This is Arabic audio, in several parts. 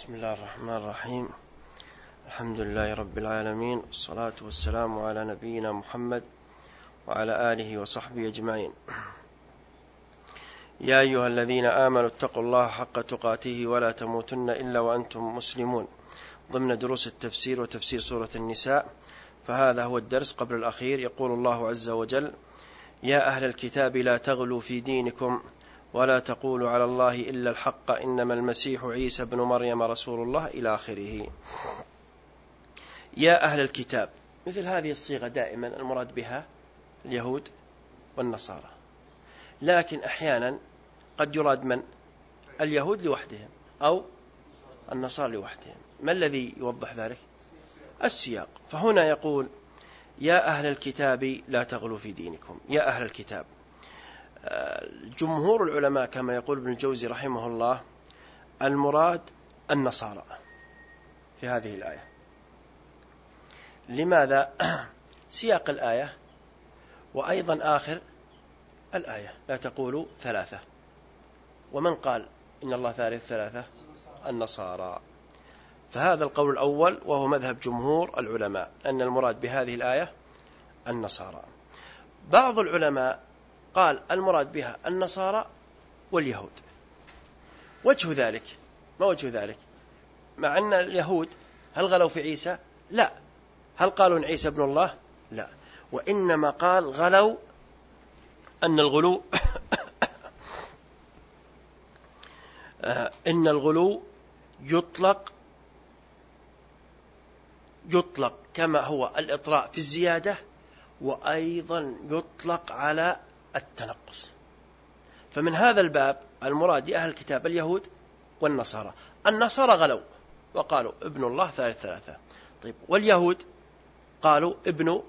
بسم الله الرحمن الرحيم. الحمد لله رب العالمين الصلاة والسلام على نبينا محمد وعلى آله وصحبه أجمعين. يا أيها الذين آمنوا اتقوا الله حق تقاته ولا تموتن إلا وأنتم مسلمون. ضمن دروس التفسير وتفسير سورة النساء فهذا هو الدرس قبل الأخير. يقول الله عز وجل يا أهل الكتاب لا تغلوا في دينكم ولا تقولوا على الله إلا الحق إنما المسيح عيسى بن مريم رسول الله إلى آخره. يا أهل الكتاب مثل هذه الصيغة دائما المراد بها اليهود والنصارى. لكن أحيانا قد يراد من؟ اليهود لوحدهم أو النصارى لوحدهم. ما الذي يوضح ذلك؟ السياق. فهنا يقول يا أهل الكتاب لا تغلوا في دينكم. يا أهل الكتاب جمهور العلماء كما يقول ابن الجوزي رحمه الله المراد النصارى في هذه الآية. لماذا؟ سياق الآية وأيضا آخر الآية. لا تقولوا ثلاثة. ومن قال إن الله ثالث ثلاثة؟ النصارى. فهذا القول الأول وهو مذهب جمهور العلماء أن المراد بهذه الآية النصارى. بعض العلماء قال المراد بها النصارى واليهود. وجه ذلك ما وجه ذلك؟ مع أن اليهود هل غلوا في عيسى؟ لا. هل قالوا إن عيسى ابن الله؟ لا. وإنما قال غلوا أن الغلو إن الغلو يطلق يطلق كما هو الإطراء في الزيادة وأيضا يطلق على التنقص. فمن هذا الباب المراد أهل الكتاب اليهود والنصارى. النصارى غلوا وقالوا ابن الله ثالث ثلاثة. طيب واليهود قالوا ابن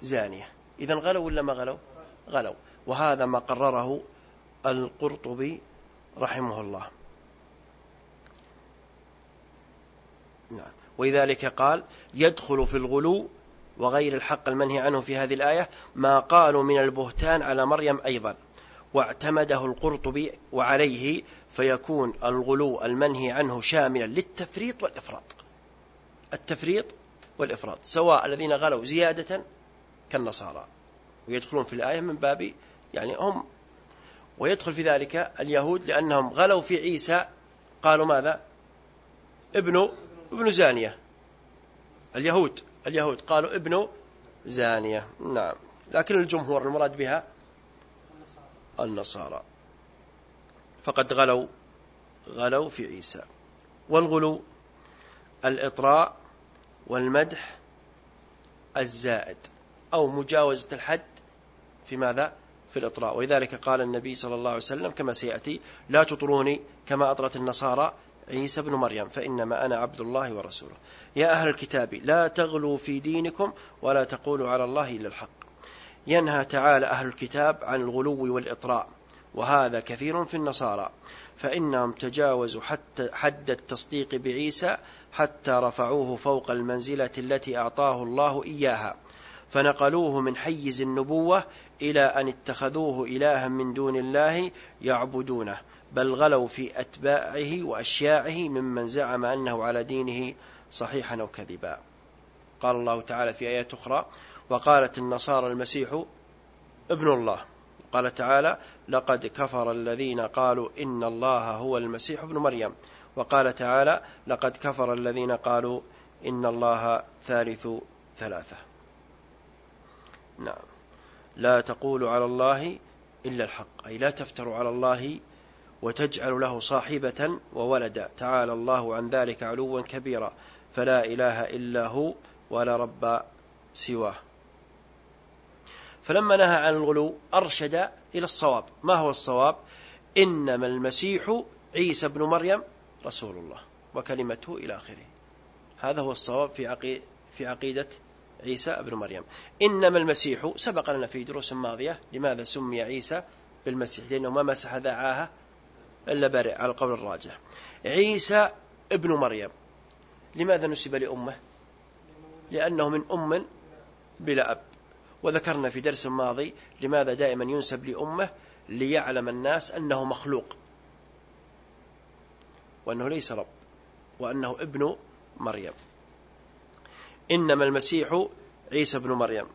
زانية. إذا غلوا ولا ما غلوا؟ غلوا. وهذا ما قرره القرطبي رحمه الله. نعم. ولذلك قال يدخل في الغلو وغير الحق المنهي عنه في هذه الآية ما قالوا من البهتان على مريم أيضا واعتمده القرطبي وعليه فيكون الغلو المنهي عنه شاملا للتفريط والإفراط. التفريط والإفراط سواء الذين غلوا زيادة كالنصارى. ويدخلون في الآية من باب يعني هم. ويدخل في ذلك اليهود لأنهم غلوا في عيسى. قالوا ماذا؟ ابن ابن زانية. اليهود. اليهود قالوا ابن زانية. نعم. لكن الجمهور المراد بها النصارى. فقد غلوا غلوا في عيسى. والغلو الإطراء والمدح الزائد أو مجاوزة الحد في ماذا؟ في الإطراء. ولذلك قال النبي صلى الله عليه وسلم كما سيأتي لا تطروني كما أطرت النصارى عيسى بن مريم فإنما أنا عبد الله ورسوله. يا أهل الكتاب لا تغلوا في دينكم ولا تقولوا على الله إلا الحق. ينهى تعالى أهل الكتاب عن الغلو والإطراء وهذا كثير في النصارى. فإنهم تجاوزوا حتى حد التصديق بعيسى حتى رفعوه فوق المنزلة التي أعطاه الله إياها. فنقلوه من حيز النبوة إلى أن اتخذوه إلها من دون الله يعبدونه. بل غلوا في أتباعه وأشياعه ممن زعم أنه على دينه صحيحا أو كذبا. قال الله تعالى في آيات أخرى وقالت النصارى المسيح ابن الله. قال تعالى لقد كفر الذين قالوا إن الله هو المسيح ابن مريم وقال تعالى لقد كفر الذين قالوا إن الله ثالث ثلاثة نعم. لا تقولوا على الله إلا الحق أي لا تفتروا على الله وتجعل له صاحبة وولدا تعالى الله عن ذلك علوا كبيرا. فلا إله إلا هو ولا رب سواه. فلما نهى عن الغلو أرشد إلى الصواب. ما هو الصواب؟ إنما المسيح عيسى بن مريم رسول الله وكلمته إلى آخره. هذا هو الصواب في عقي في عقيدة عيسى بن مريم. إنما المسيح سبق لنا في دروس ماضية لماذا سمي عيسى بالمسيح؟ لأنه ما مسح ذاعاها إلا برئ على القول الراجح. عيسى ابن مريم. لماذا نسب لأمه؟ لأنه من أم بلا أب. وذكرنا في درس ماضي لماذا دائما ينسب لأمه ليعلم الناس أنه مخلوق. وأنه ليس رب وأنه ابن مريم. إنما المسيح عيسى بن مريم.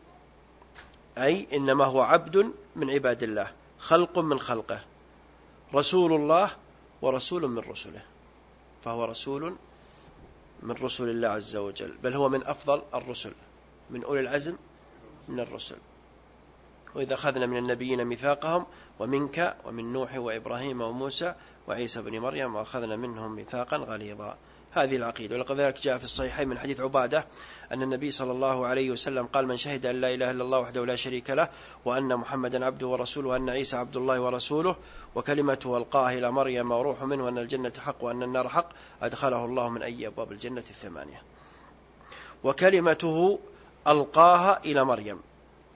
أي إنما هو عبد من عباد الله خلق من خلقه. رسول الله ورسول من رسله فهو رسول من رسل الله عز وجل بل هو من أفضل الرسل من أولي العزم من الرسل. وإذا أخذنا من النبيين ميثاقهم ومنك ومن نوح وإبراهيم وموسى وعيسى بن مريم وأخذنا منهم ميثاقا غليظا. هذه العقيدة. ولقد ذلك جاء في الصحيحين من حديث عبادة أن النبي صلى الله عليه وسلم قال من شهد أن لا إله إلا الله وحده لا شريك له وأن محمدا عبده ورسوله وأن عيسى عبد الله ورسوله وكلمته ألقاها إلى مريم وروح منه وأن الجنة حق وأن النار حق أدخله الله من أي أبواب الجنة الثمانية. وكلمته ألقاها إلى مريم.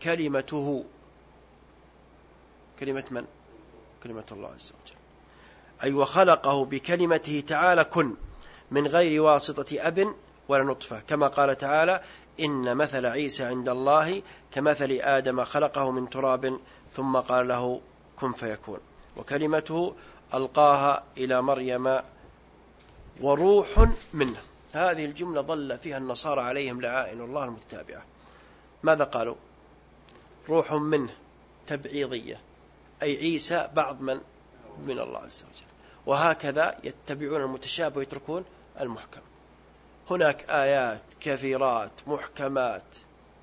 كلمته كلمة من؟ كلمة الله عز وجل. أي وخلقه بكلمته تعالى كن. من غير واسطة أب ولا نطفة. كما قال تعالى إن مثل عيسى عند الله كمثل آدم خلقه من تراب ثم قال له كن فيكون. وكلمته ألقاها إلى مريم وروح منه. هذه الجملة ظل فيها النصارى عليهم لعائن الله المتتابعة. ماذا قالوا؟ روح منه تبعيضية. أي عيسى بعض من؟ من الله عز وجل. وهكذا يتبعون المتشابه ويتركون المحكم. هناك آيات كثيرات محكمات.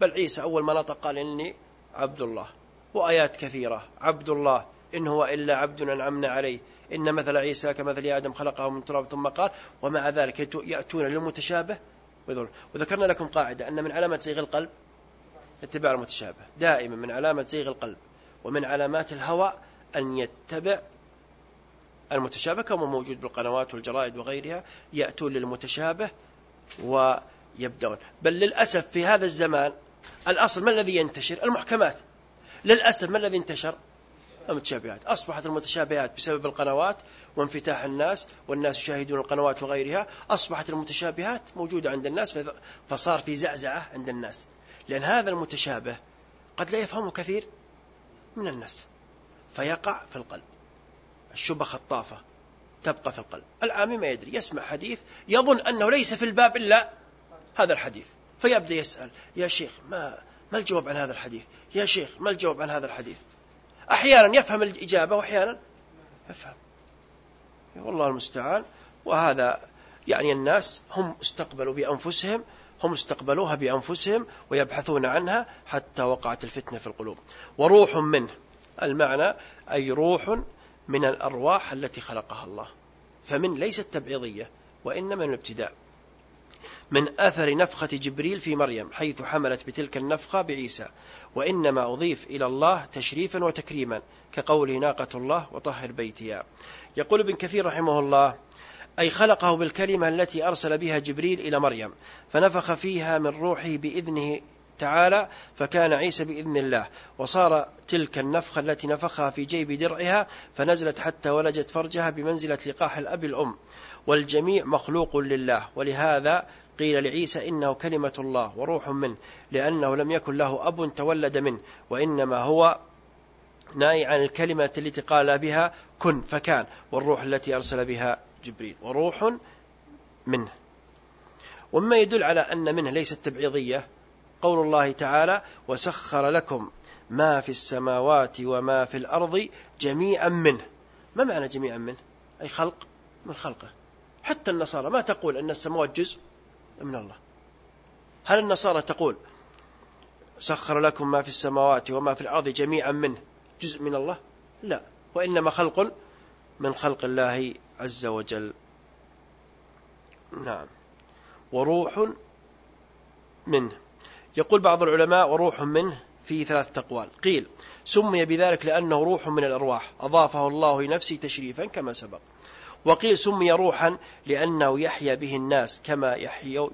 بل عيسى أول ما نطق قال إني عبد الله. وآيات كثيرة. عبد الله إن هو إلا عبد أنعمنا عليه. إن مثل عيسى كمثل آدم خلقه من تراب ثم قال ومع ذلك يأتون للمتشابه. وذكرنا لكم قاعدة أن من علامة زيغ القلب اتباع المتشابه. دائما من علامة زيغ القلب. ومن علامات الهوى أن يتبع المتشابه كما موجود بالقنوات والجرائد وغيرها يأتون للمتشابه ويبدأون. بل للأسف في هذا الزمان الأصل ما الذي ينتشر؟ المحكمات. للأسف ما الذي انتشر؟ المتشابهات. أصبحت المتشابهات بسبب القنوات وانفتاح الناس والناس يشاهدون القنوات وغيرها أصبحت المتشابهات موجودة عند الناس فصار في زعزعة عند الناس. لأن هذا المتشابه قد لا يفهمه كثير من الناس فيقع في القلب. الشبه خطافة تبقى في القلب. العامي ما يدري يسمع حديث يظن أنه ليس في الباب إلا هذا الحديث. فيبدأ يسأل يا شيخ ما ما الجواب عن هذا الحديث؟ يا شيخ ما الجواب عن هذا الحديث؟ أحيانا يفهم الإجابة وأحيانا يفهم. والله المستعان. وهذا يعني الناس هم استقبلوا بأنفسهم هم استقبلوها بأنفسهم ويبحثون عنها حتى وقعت الفتنة في القلوب. وروح منه المعنى أي روح من الأرواح التي خلقها الله فمن ليست تبعيضية وإنما من الابتداء. من أثر نفخة جبريل في مريم حيث حملت بتلك النفخة بعيسى وإنما أضيف إلى الله تشريفا وتكريما كقوله ناقة الله وطهر بيتها يقول ابن كثير رحمه الله أي خلقه بالكلمة التي أرسل بها جبريل إلى مريم فنفخ فيها من روحه بإذنه تعالى فكان عيسى بإذن الله. وصار تلك النفخة التي نفخها في جيب درعها فنزلت حتى ولجت فرجها بمنزلة لقاح الأب الأم. والجميع مخلوق لله. ولهذا قيل لعيسى إنه كلمة الله وروح منه لأنه لم يكن له أب تولد منه وإنما هو ناي عن الكلمة التي قال بها كن فكان والروح التي أرسل بها جبريل وروح منه. ومما يدل على أن منه ليست تبعيضية قول الله تعالى وسخر لكم ما في السماوات وما في الأرض جميعا منه. ما معنى جميعا منه؟ أي خلق؟ من خلقه. حتى النصارى ما تقول أن السماوات جزء من الله؟ هل النصارى تقول سخر لكم ما في السماوات وما في الأرض جميعا منه جزء من الله؟ لا. وإنما خلق من خلق الله عز وجل. نعم. وروح منه. يقول بعض العلماء وروح منه في ثلاثة أقوال. قيل سمي بذلك لأنه روح من الأرواح. أضافه الله لنفسه تشريفا كما سبق. وقيل سمي روحا لأنه يحيا به الناس كما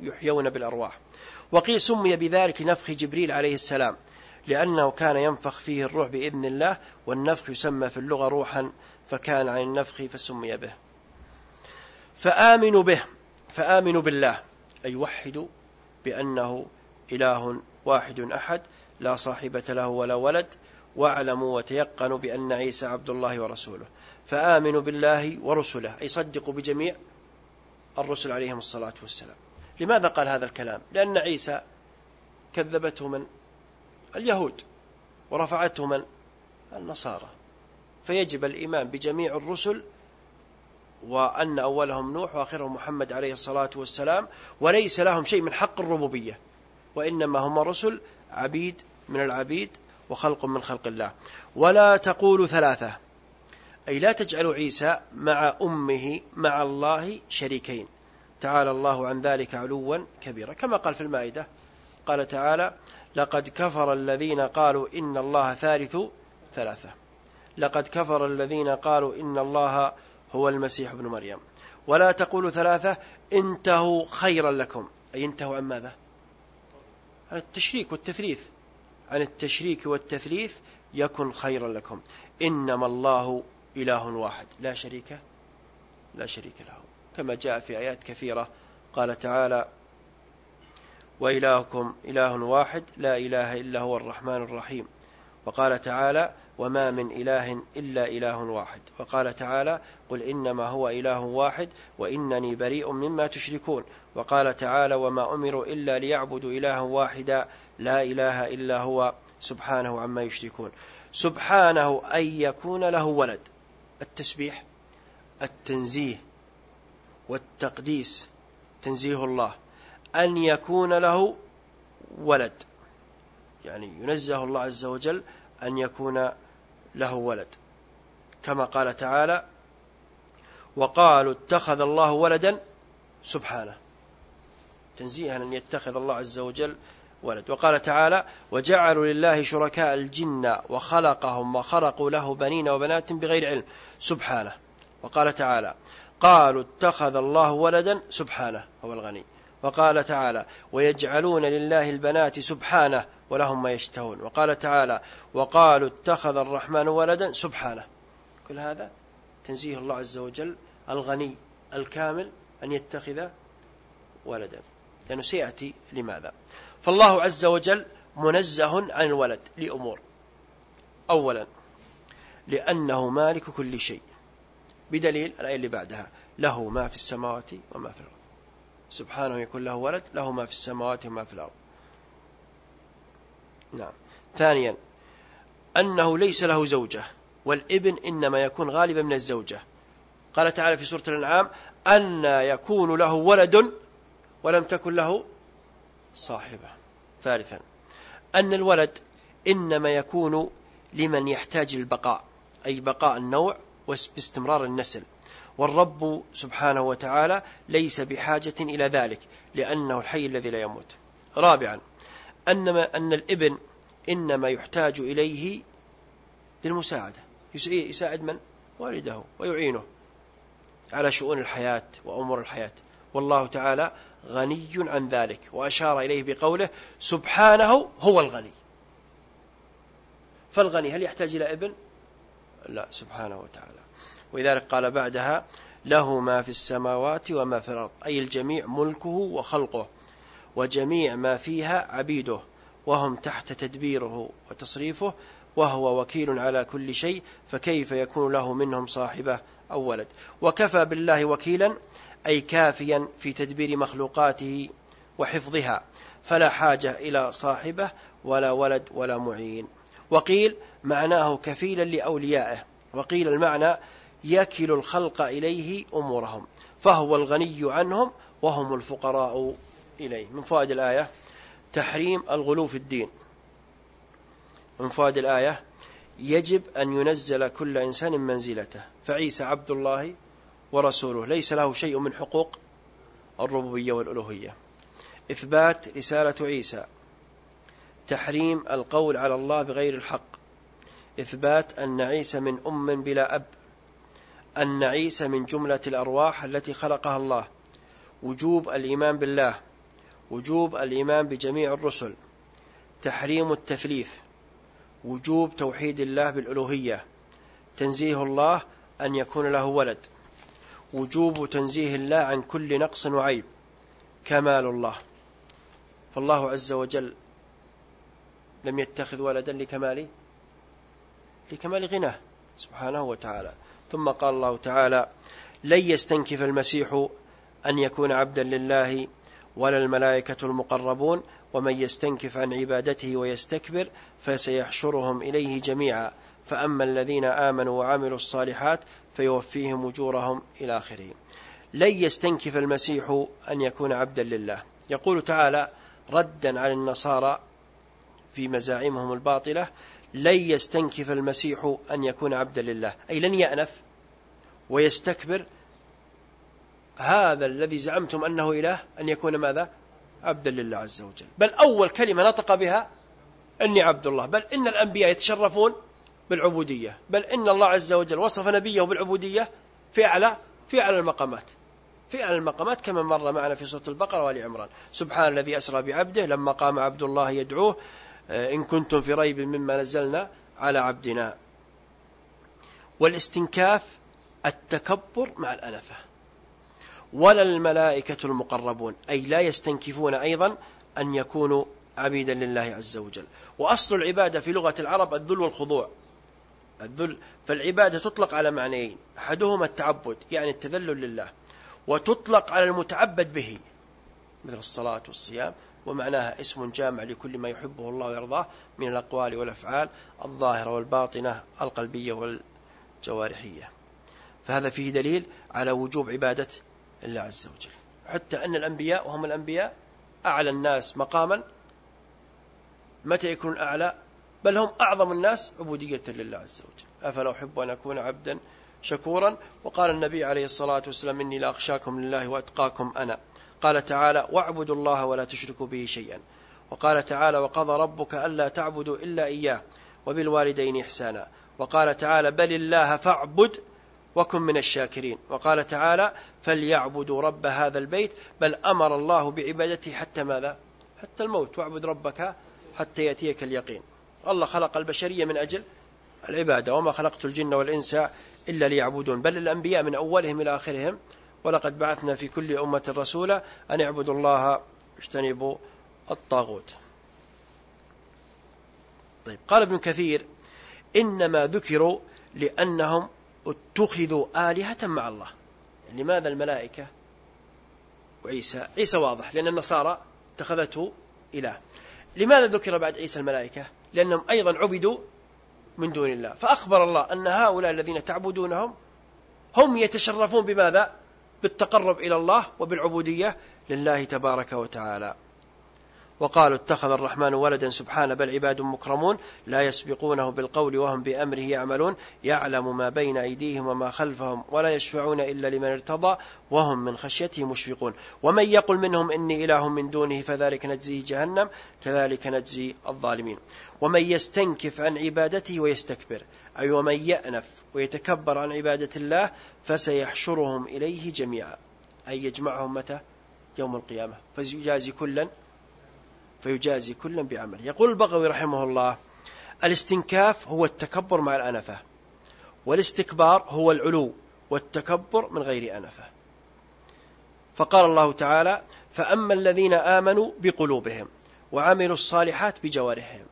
يحيون بالأرواح. وقيل سمي بذلك لنفخ جبريل عليه السلام لأنه كان ينفخ فيه الروح بإذن الله والنفخ يسمى في اللغة روحا فكان عن النفخ فسمي به. فآمنوا به فآمنوا بالله أي وحدوا بأنه إله واحد أحد لا صاحبة له ولا ولد واعلموا وتيقنوا بأن عيسى عبد الله ورسوله. فآمنوا بالله ورسله أي صدقوا بجميع الرسل عليهم الصلاة والسلام. لماذا قال هذا الكلام؟ لأن عيسى كذبته من؟ اليهود. ورفعته من؟ النصارى. فيجب الإيمان بجميع الرسل وأن أولهم نوح وآخرهم محمد عليه الصلاة والسلام وليس لهم شيء من حق الربوبية. وإنما هم رسل عبيد من العبيد وخلق من خلق الله. ولا تقولوا ثلاثة. أي لا تجعلوا عيسى مع أمه مع الله شريكين. تعالى الله عن ذلك علوا كبيرا. كما قال في المائدة قال تعالى لقد كفر الذين قالوا إن الله ثالث ثلاثة. لقد كفر الذين قالوا إن الله هو المسيح ابن مريم. ولا تقولوا ثلاثة انتهوا خيرا لكم. أي انتهوا عن ماذا؟ التشريك والتثليث. عن التشريك والتثليث يكن خيرا لكم. إنما الله إله واحد. لا شريك لا شريك له. كما جاء في آيات كثيرة. قال تعالى وإلهكم إله واحد لا إله إلا هو الرحمن الرحيم. وقال تعالى وما من إله إلا إله واحد. وقال تعالى قل إنما هو إله واحد وإنني بريء مما تشركون. وقال تعالى وما أمروا إلا ليعبدوا إلها واحدا لا إله إلا هو سبحانه عما يشركون. سبحانه أن يكون له ولد. التسبيح التنزيه والتقديس تنزيه الله. أن يكون له ولد. يعني ينزه الله عز وجل أن يكون له ولد. كما قال تعالى وقالوا اتخذ الله ولدا سبحانه. تنزيها أن يتخذ الله عز وجل ولد. وقال تعالى وجعلوا لله شركاء الجن وخلقهم وخلقوا له بنين وبنات بغير علم. سبحانه. وقال تعالى قالوا اتخذ الله ولدا سبحانه هو الغني. وقال تعالى ويجعلون لله البنات سبحانه ولهم ما يشتهون. وقال تعالى وقالوا اتخذ الرحمن ولدا سبحانه. كل هذا تنزيه الله عز وجل الغني الكامل أن يتخذ ولدا. لأنه سيأتي لماذا؟ فالله عز وجل منزه عن الولد لأمور. أولا لأنه مالك كل شيء بدليل الآية اللي بعدها له ما في السماوات وما في الأرض. سبحانه يكون له ولد له ما في السماوات وما في الأرض. نعم. ثانيا أنه ليس له زوجة والإبن إنما يكون غالبا من الزوجة. قال تعالى في سورة الأنعام أن يكون له ولد ولم تكن له صاحبة. ثالثا أن الولد إنما يكون لمن يحتاج البقاء أي بقاء النوع باستمرار النسل. والرب سبحانه وتعالى ليس بحاجة إلى ذلك لأنه الحي الذي لا يموت. رابعا أنما أن الإبن إنما يحتاج إليه للمساعدة. يساعد من؟ والده ويعينه على شؤون الحياة وأمور الحياة. والله تعالى غني عن ذلك وأشار إليه بقوله سبحانه هو الغني. فالغني هل يحتاج إلى ابن؟ لا سبحانه وتعالى. ولذلك قال بعدها له ما في السماوات وما في الأرض أي الجميع ملكه وخلقه وجميع ما فيها عبيده وهم تحت تدبيره وتصريفه وهو وكيل على كل شيء فكيف يكون له منهم صاحبة أو ولد؟ وكفى بالله وكيلا أي كافيا في تدبير مخلوقاته وحفظها فلا حاجة إلى صاحبة ولا ولد ولا معين. وقيل معناه كفيلا لأوليائه. وقيل المعنى يكل الخلق إليه أمورهم فهو الغني عنهم وهم الفقراء إليه. من فوائد الآية تحريم الغلو في الدين. من فوائد الآية يجب أن ينزل كل إنسان منزلته. فعيسى عبد الله ورسوله. ليس له شيء من حقوق الربوبية والألوهية. إثبات رسالة عيسى. تحريم القول على الله بغير الحق. إثبات أن عيسى من أم بلا أب. أن عيسى من جملة الأرواح التي خلقها الله. وجوب الإيمان بالله. وجوب الإيمان بجميع الرسل. تحريم التثليث. وجوب توحيد الله بالألوهية. تنزيه الله أن يكون له ولد. وجوب تنزيه الله عن كل نقص وعيب. كمال الله. فالله عز وجل لم يتخذ ولدا لكمال لكمال غناه سبحانه وتعالى. ثم قال الله تعالى لن يستنكف المسيح أن يكون عبدا لله ولا الملائكة المقربون ومن يستنكف عن عبادته ويستكبر فسيحشرهم إليه جميعا. فأما الذين آمنوا وعملوا الصالحات فيوفيهم أجورهم إلى آخره. لن يستنكف المسيح أن يكون عبدا لله. يقول تعالى ردا على النصارى في مزاعمهم الباطلة لن يستنكف المسيح أن يكون عبدا لله. أي لن يأنف ويستكبر. هذا الذي زعمتم أنه إله أن يكون ماذا؟ عبدا لله عز وجل. بل أول كلمة نطق بها أني عبد الله. بل إن الأنبياء يتشرفون بالعبودية. بل إن الله عز وجل وصف نبيه بالعبودية في أعلى في أعلى المقامات. في أعلى المقامات كما مر معنا في سورة البقرة وآل عمران. سبحان الذي أسرى بعبده لما قام عبد الله يدعوه آه، إن كنتم في ريب مما نزلنا على عبدنا. والاستنكاف التكبر مع الأنفة. ولا الملائكة المقربون أي لا يستنكفون أيضا أن يكونوا عبيدا لله عز وجل. وأصل العبادة في لغة العرب الذل والخضوع. الذل فالعبادة تطلق على معنيين. أحدهما التعبد يعني التذلل لله وتطلق على المتعبد به مثل الصلاة والصيام ومعناها اسم جامع لكل ما يحبه الله ويرضاه من الأقوال والأفعال الظاهرة والباطنة القلبية والجوارحية. فهذا فيه دليل على وجوب عبادة الله عز وجل. حتى أن الأنبياء وهم الأنبياء أعلى الناس مقاما متى يكون أعلى؟ بل هم أعظم الناس عبودية لله عز وجل. أفلا أحب أن أكون عبدا شكورا؟ وقال النبي عليه الصلاة والسلام إني لأخشاكم لله وأتقاكم أنا. قال تعالى واعبدوا الله ولا تشركوا به شيئا. وقال تعالى وقضى ربك ألا تعبدوا إلا إياه وبالوالدين إحسانا. وقال تعالى بل الله فاعبد وكن من الشاكرين. وقال تعالى فليعبدوا رب هذا البيت بل أمر الله بعبادته حتى ماذا؟ حتى الموت. واعبد ربك حتى يأتيك اليقين. الله خلق البشرية من أجل العبادة وما خلقت الجن والإنس إلا ليعبدون. بل الأنبياء من أولهم إلى آخرهم ولقد بعثنا في كل أمة رسولا أن اعبدوا الله واجتنبوا الطاغوت. طيب قال ابن كثير إنما ذكروا لأنهم اتخذوا آلهة مع الله. لماذا الملائكة وعيسى؟ عيسى واضح لأن النصارى اتخذته إله. لماذا ذكر بعد عيسى الملائكة؟ لأنهم أيضا عبدوا من دون الله. فأخبر الله أن هؤلاء الذين تعبدونهم هم يتشرفون بماذا؟ بالتقرب إلى الله وبالعبودية لله تبارك وتعالى. وقالوا اتخذ الرحمن ولدا سبحانه بل عباد مكرمون لا يسبقونه بالقول وهم بأمره يعملون. يعلم ما بين أيديهم وما خلفهم ولا يشفعون إلا لمن ارتضى وهم من خشيته مشفقون. ومن يقل منهم إني إله من دونه فذلك نجزيه جهنم كذلك نجزي الظالمين. ومن يستنكف عن عبادته ويستكبر أي ومن يأنف ويتكبر عن عبادة الله فسيحشرهم إليه جميعا. أي يجمعهم متى؟ يوم القيامة. فيجازي كلا فيجازي كلا بعمله. يقول البغوي رحمه الله الاستنكاف هو التكبر مع الأنفة والاستكبار هو العلو والتكبر من غير أنفة. فقال الله تعالى فأما الذين آمنوا بقلوبهم وعملوا الصالحات بجوارحهم.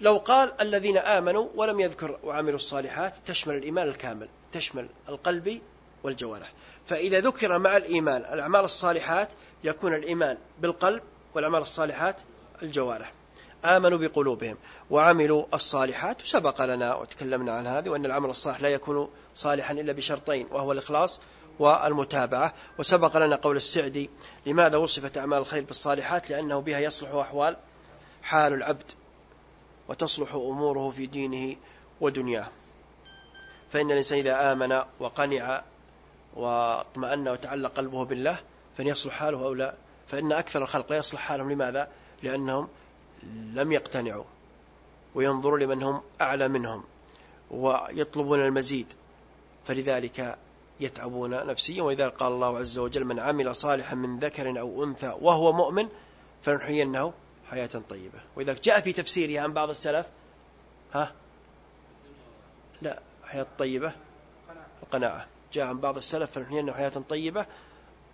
لو قال الذين آمنوا ولم يذكر وعملوا الصالحات تشمل الإيمان الكامل تشمل القلب والجوارح. فإذا ذكر مع الإيمان الأعمال الصالحات يكون الإيمان بالقلب والأعمال الصالحات الجوارح. آمنوا بقلوبهم وعملوا الصالحات. سبق لنا وتكلمنا عن هذه وأن العمل الصالح لا يكون صالحا إلا بشرطين وهو الإخلاص والمتابعة. وسبق لنا قول السعدي لماذا وصفت أعمال الخير بالصالحات؟ لأنه بها يصلح أحوال حال العبد وتصلح أموره في دينه ودنياه. فإن الإنسان إذا آمن وقنع واطمأن وتعلق قلبه بالله فإن يصلح حاله أو لا. فإن أكثر الخلق لا يصلح حالهم. لماذا؟ لأنهم لم يقتنعوا وينظروا لمن هم أعلى منهم ويطلبون المزيد فلذلك يتعبون نفسيا. ولذلك قال الله عز وجل من عمل صالحا من ذكر أو أنثى وهو مؤمن فنحيينه حياة طيبة. وإذا جاء في تفسيره عن بعض السلف ها؟ لا حياة طيبة. القناعة. جاء عن بعض السلف فنحيينه حياة طيبة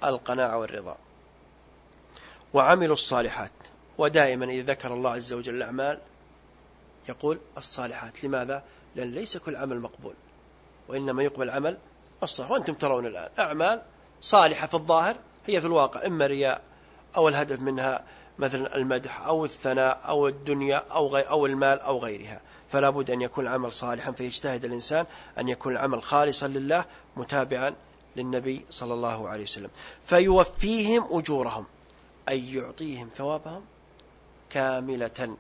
القناعة والرضا. وعملوا الصالحات. ودائما إذا ذكر الله عز وجل الأعمال يقول الصالحات. لماذا؟ لأن ليس كل عمل مقبول وإنما يقبل عمل الصالح. وأنتم ترون الآن أعمال صالحة في الظاهر هي في الواقع إما رياء أو الهدف منها مثلا المدح أو الثناء أو الدنيا أو, غير أو المال أو غيرها. فلا بد أن يكون العمل صالحا فيجتهد الإنسان أن يكون العمل خالصا لله متابعا للنبي صلى الله عليه وسلم. فيوفيهم أجورهم. أي يعطيهم ثوابهم كاملة.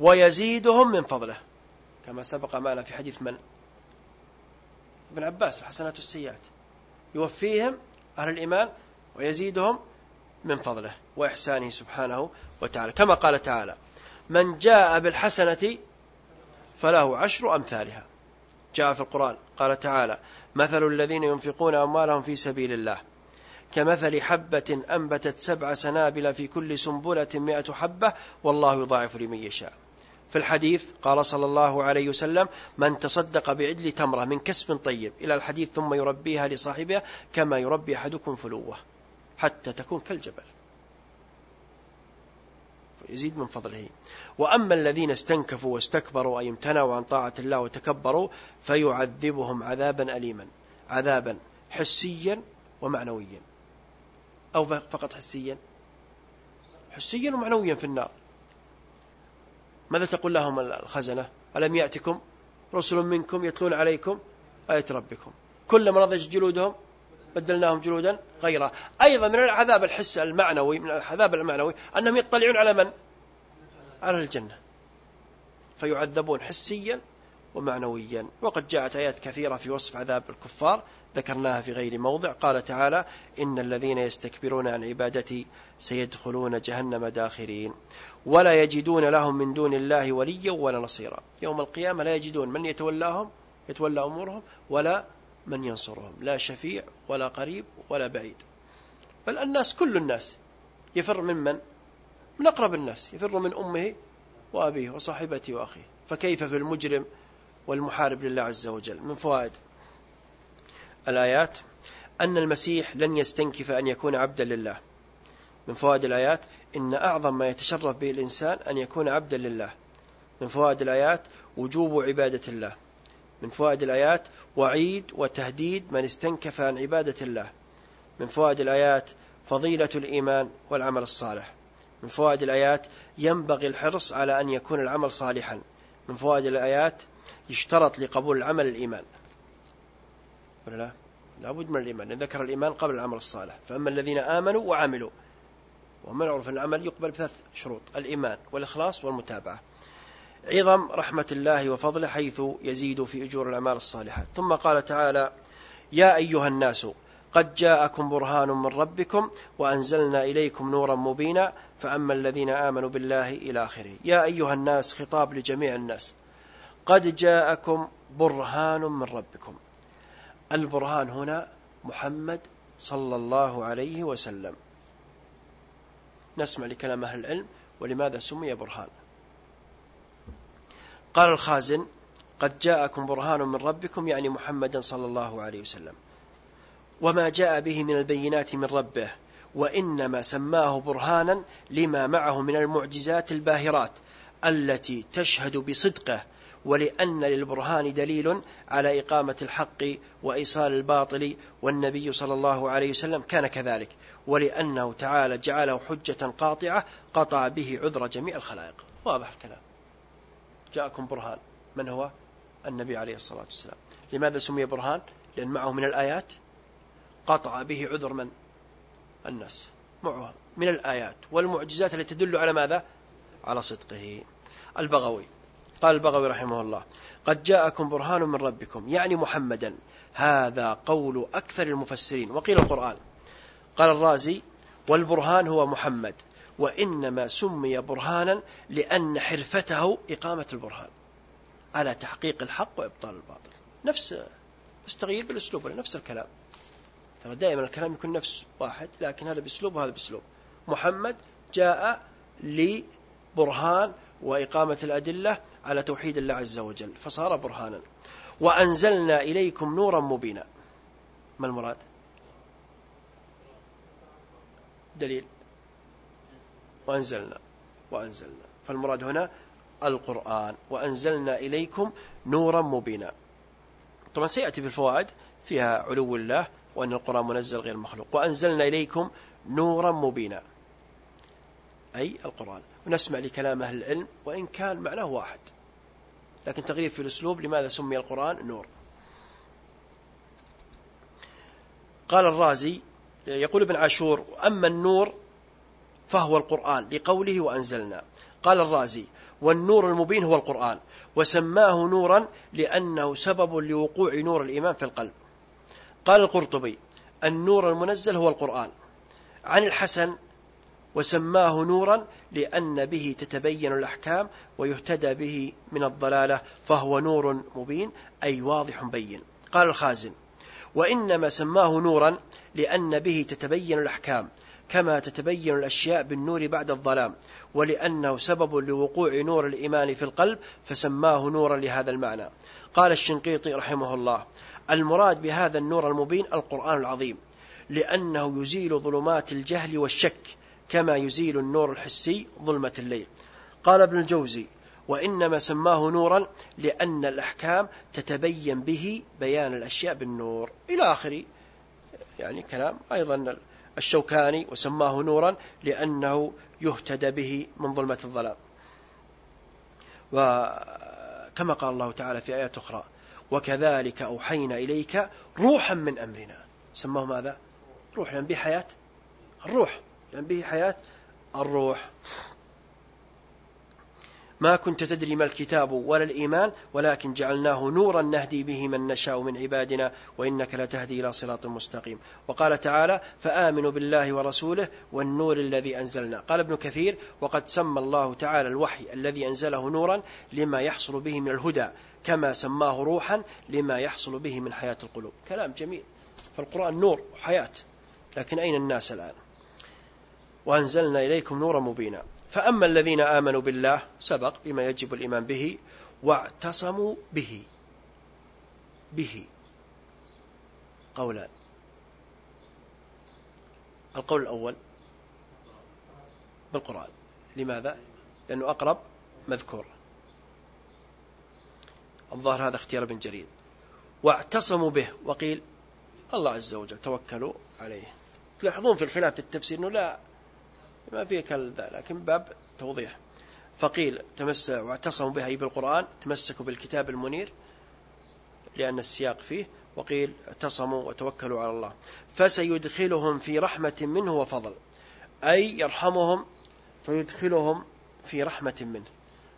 ويزيدهم من فضله. كما سبق معنا في حديث من؟ ابن عباس الحسنات والسيئات يوفيهم أهل الإيمان ويزيدهم من فضله وإحسانه سبحانه وتعالى. كما قال تعالى من جاء بالحسنة فله عشر أمثالها جاء في القرآن قال تعالى مثل الذين ينفقون أموالهم في سبيل الله كمثل حبة أنبتت سبع سنابل في كل سنبلة مئة حبة والله يضاعف لمن يشاء. في الحديث قال صلى الله عليه وسلم من تصدق بعدل تمرة من كسب طيب إلى الحديث ثم يربيها لصاحبها كما يربي أحدكم فلوة حتى تكون كالجبل. يزيد من فضله. وأما الذين استنكفوا واستكبروا أي امتنعوا عن طاعة الله وتكبروا فيعذبهم عذابا أليما عذابا حسيا ومعنويا. أو فقط حسيا. حسيا ومعنويا في النار. ماذا تقول لهم الخزنة؟ ألم يأتكم رسل منكم يتلون عليكم آية ربكم؟ كلما نضج جلودهم بدلناهم جلودا غيرها أيضا من العذاب الحس المعنوي من العذاب المعنوي أنهم يطلعون على من؟ على الجنة. فيعذبون حسيا ومعنويا. وقد جاءت آيات كثيرة في وصف عذاب الكفار ذكرناها في غير موضع. قال تعالى إن الذين يستكبرون عن عبادتي سيدخلون جهنم داخرين. ولا يجدون لهم من دون الله وليا ولا نصيرا. يوم القيامة لا يجدون من يتولاهم يتولى أمورهم ولا من ينصرهم. لا شفيع ولا قريب ولا بعيد. بل الناس كل الناس يفر من من؟ من أقرب الناس. يفر من أمه وأبيه وصاحبته وأخيه. فكيف في المجرم والمحارب لله عز وجل. من فوائد الآيات أن المسيح لن يستنكف أن يكون عبدا لله. من فوائد الآيات إن أعظم ما يتشرف به الإنسان أن يكون عبدا لله. من فوائد الآيات وجوب عبادة الله. من فوائد الآيات وعيد وتهديد من استنكف عن عبادة الله. من فوائد الآيات فضيلة الإيمان والعمل الصالح. من فوائد الآيات ينبغي الحرص على أن يكون العمل صالحا. من فوائد الآيات يشترط لقبول العمل الإيمان. ولا لا؟ لابد من الإيمان. ذكر الإيمان قبل العمل الصالح. فأما الذين آمنوا وعملوا ومن عرف العمل يقبل بثلاث شروط الإيمان والإخلاص والمتابعة. عظم رحمة الله وفضله حيث يزيد في أجور الأعمال الصالحة ثم قال تعالى يا أيها الناس قد جاءكم برهان من ربكم وأنزلنا إليكم نورا مبينا فأما الذين آمنوا بالله إلى آخره. يا أيها الناس خطاب لجميع الناس. قد جاءكم برهان من ربكم. البرهان هنا محمد صلى الله عليه وسلم. نسمع لكلام أهل العلم ولماذا سمي برهان. قال الخازن قد جاءكم برهان من ربكم يعني محمدا صلى الله عليه وسلم. وما جاء به من البينات من ربه وإنما سماه برهانا لما معه من المعجزات الباهرات التي تشهد بصدقه ولأن للبرهان دليل على إقامة الحق وإيصال الباطل والنبي صلى الله عليه وسلم كان كذلك. ولأنه تعالى جعله حجة قاطعة قطع به عذر جميع الخلائق. واضح الكلام. جاءكم برهان. من هو؟ النبي عليه الصلاة والسلام. لماذا سمي برهان؟ لأن معه من الآيات قطع به عذر من؟ الناس. معه من الآيات. والمعجزات التي تدل على ماذا؟ على صدقه. البغوي. قال البغوي رحمه الله قد جاءكم برهان من ربكم يعني محمدا. هذا قول أكثر المفسرين. وقيل القرآن. قال الرازي والبرهان هو محمد وإنما سمي برهانا لأن حرفته إقامة البرهان. على تحقيق الحق وإبطال الباطل. نفس بس تغيير بالأسلوب نفس الكلام؟ ترى دائما الكلام يكون نفس واحد لكن هذا بأسلوب وهذا بأسلوب. محمد جاء لبرهان وإقامة الأدلة على توحيد الله عز وجل فصار برهانا. وأنزلنا إليكم نورا مبينا. ما المراد؟ دليل. وأنزلنا وأنزلنا. فالمراد هنا القرآن. وأنزلنا إليكم نورا مبينا. طبعا سيأتي في الفوائد فيها علو الله وأن القرآن منزل غير مخلوق. وأنزلنا إليكم نورا مبينا. أي القرآن. ونسمع لكلام أهل العلم وإن كان معناه واحد. لكن تغيير في الأسلوب لماذا سمي القرآن نور قال الرازي يقول ابن عاشور أما النور فهو القرآن لقوله وأنزلنا. قال الرازي والنور المبين هو القرآن وسماه نورا لأنه سبب لوقوع نور الإيمان في القلب. قال القرطبي النور المنزل هو القرآن. عن الحسن وسماه نورا لأن به تتبين الأحكام ويهتدى به من الضلالة فهو نور مبين أي واضح بين. قال الخازن وإنما سماه نورا لأن به تتبين الأحكام كما تتبين الأشياء بالنور بعد الظلام ولأنه سبب لوقوع نور الإيمان في القلب فسماه نورا لهذا المعنى. قال الشنقيطي رحمه الله المراد بهذا النور المبين القرآن العظيم لأنه يزيل ظلمات الجهل والشك كما يزيل النور الحسي ظلمة الليل. قال ابن الجوزي وإنما سماه نورا لأن الأحكام تتبين به بيان الأشياء بالنور. إلى آخر يعني كلام أيضا الشوكاني وسماه نورا لأنه يهتدى به من ظلمة الظلام. وكما قال الله تعالى في آيات أخرى وكذلك أوحينا إليك روحا من أمرنا. سماه ماذا؟ روح لأن به حياة الروح. لأن به حياة الروح. ما كنت تدري ما الكتاب ولا الإيمان ولكن جعلناه نورا نهدي به من نشاء من عبادنا وإنك لتهدي إلى صراط مستقيم. وقال تعالى فآمنوا بالله ورسوله والنور الذي أنزلنا. قال ابن كثير وقد سمى الله تعالى الوحي الذي أنزله نورا لما يحصل به من الهدى كما سماه روحا لما يحصل به من حياة القلوب. كلام جميل. فالقرآن نور وحياة لكن أين الناس الآن؟ وأنزلنا إليكم نورا مبينا. فأما الذين آمنوا بالله سبق بما يجب الإيمان به واعتصموا به. به. قولان. القول الأول بالقرآن. لماذا؟ لأنه أقرب مذكور. الظاهر هذا اختيار ابن جرير. واعتصموا به. وقيل الله عز وجل توكلوا عليه. تلاحظون في الخلاف في التفسير أنه لا ما فيه كذا لكن باب توضيح. فقيل تمس واعتصموا بها بالقرآن تمسكوا بالكتاب المنير لأن السياق فيه. وقيل اعتصموا وتوكلوا على الله. فسيدخلهم في رحمة منه وفضل. أي يرحمهم فيدخلهم في رحمة منه.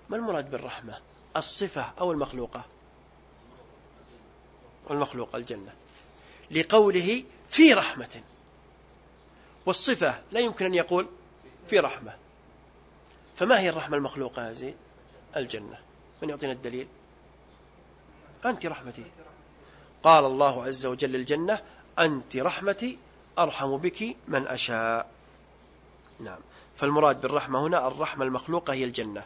ما المراد بالرحمة؟ الصفة أو المخلوقة؟ المخلوقة الجنة. لقوله في رحمة. والصفة لا يمكن أن يقول في رحمة. فما هي الرحمة المخلوقة هذه الجنة. من يعطينا الدليل؟ أنت رحمتي. قال الله عز وجل الجنة أنت رحمتي أرحم بك من أشاء. نعم. فالمراد بالرحمة هنا الرحمة المخلوقة هي الجنة.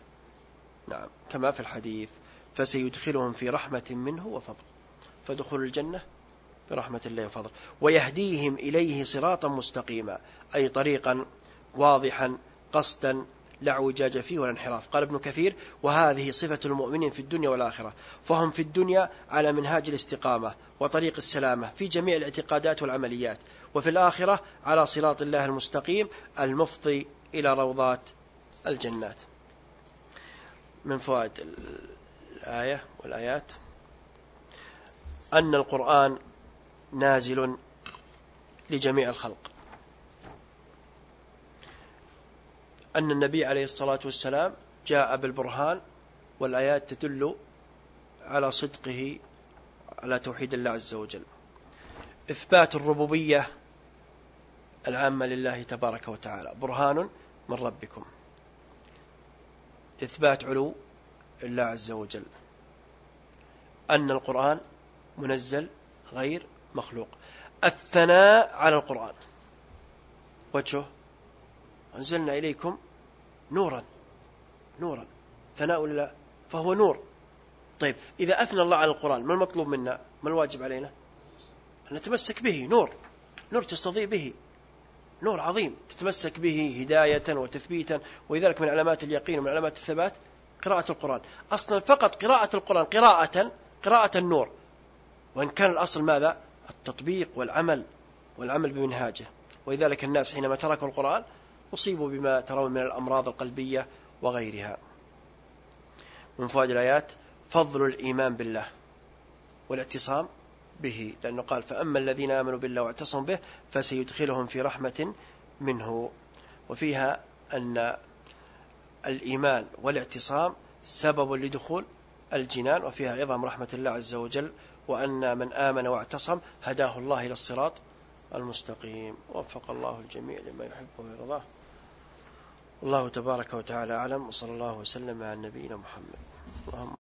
نعم. كما في الحديث فسيدخلهم في رحمة منه وفضل. فدخول الجنة برحمة الله وفضل. ويهديهم إليه صراطا مستقيما أي طريقا واضحا قصدا لا اعوجاج فيه ولا انحراف. قال ابن كثير وهذه صفة المؤمنين في الدنيا والآخرة فهم في الدنيا على منهاج الاستقامة وطريق السلامة في جميع الاعتقادات والعمليات وفي الآخرة على صراط الله المستقيم المفضي إلى روضات الجنات. من فوائد الآية والآيات أن القرآن نازل لجميع الخلق. أن النبي عليه الصلاة والسلام جاء بالبرهان والآيات تدل على صدقه على توحيد الله عز وجل. إثبات الربوبية العامة لله تبارك وتعالى. برهان من ربكم. إثبات علو الله عز وجل. أن القرآن منزل غير مخلوق. الثناء على القرآن. وجهه أنزلنا إليكم نورا نورا. ثناء لله فهو نور. طيب إذا أثنى الله على القرآن ما المطلوب منا؟ ما الواجب علينا؟ نتمسك به نور. نور تستضيء به. نور عظيم. تتمسك به هداية وتثبيتا. ولذلك من علامات اليقين ومن علامات الثبات قراءة القرآن. أصلا فقط قراءة القرآن قراءة قراءة النور. وإن كان الأصل ماذا؟ التطبيق والعمل والعمل بمنهاجه. ولذلك الناس حينما تركوا القرآن أصيبوا بما ترون من الأمراض القلبية وغيرها. من فوائد الآيات فضل الإيمان بالله والاعتصام به لأنه قال فأما الذين آمنوا بالله واعتصموا به فسيدخلهم في رحمة منه. وفيها أن الإيمان والاعتصام سبب لدخول الجنان وفيها عظم رحمة الله عز وجل وأن من آمن واعتصم هداه الله إلى الصراط المستقيم. وفق الله الجميع لما يحبه ويرضاه. الله تبارك وتعالى أعلم وصلى الله وسلم على نبينا محمد. اللهم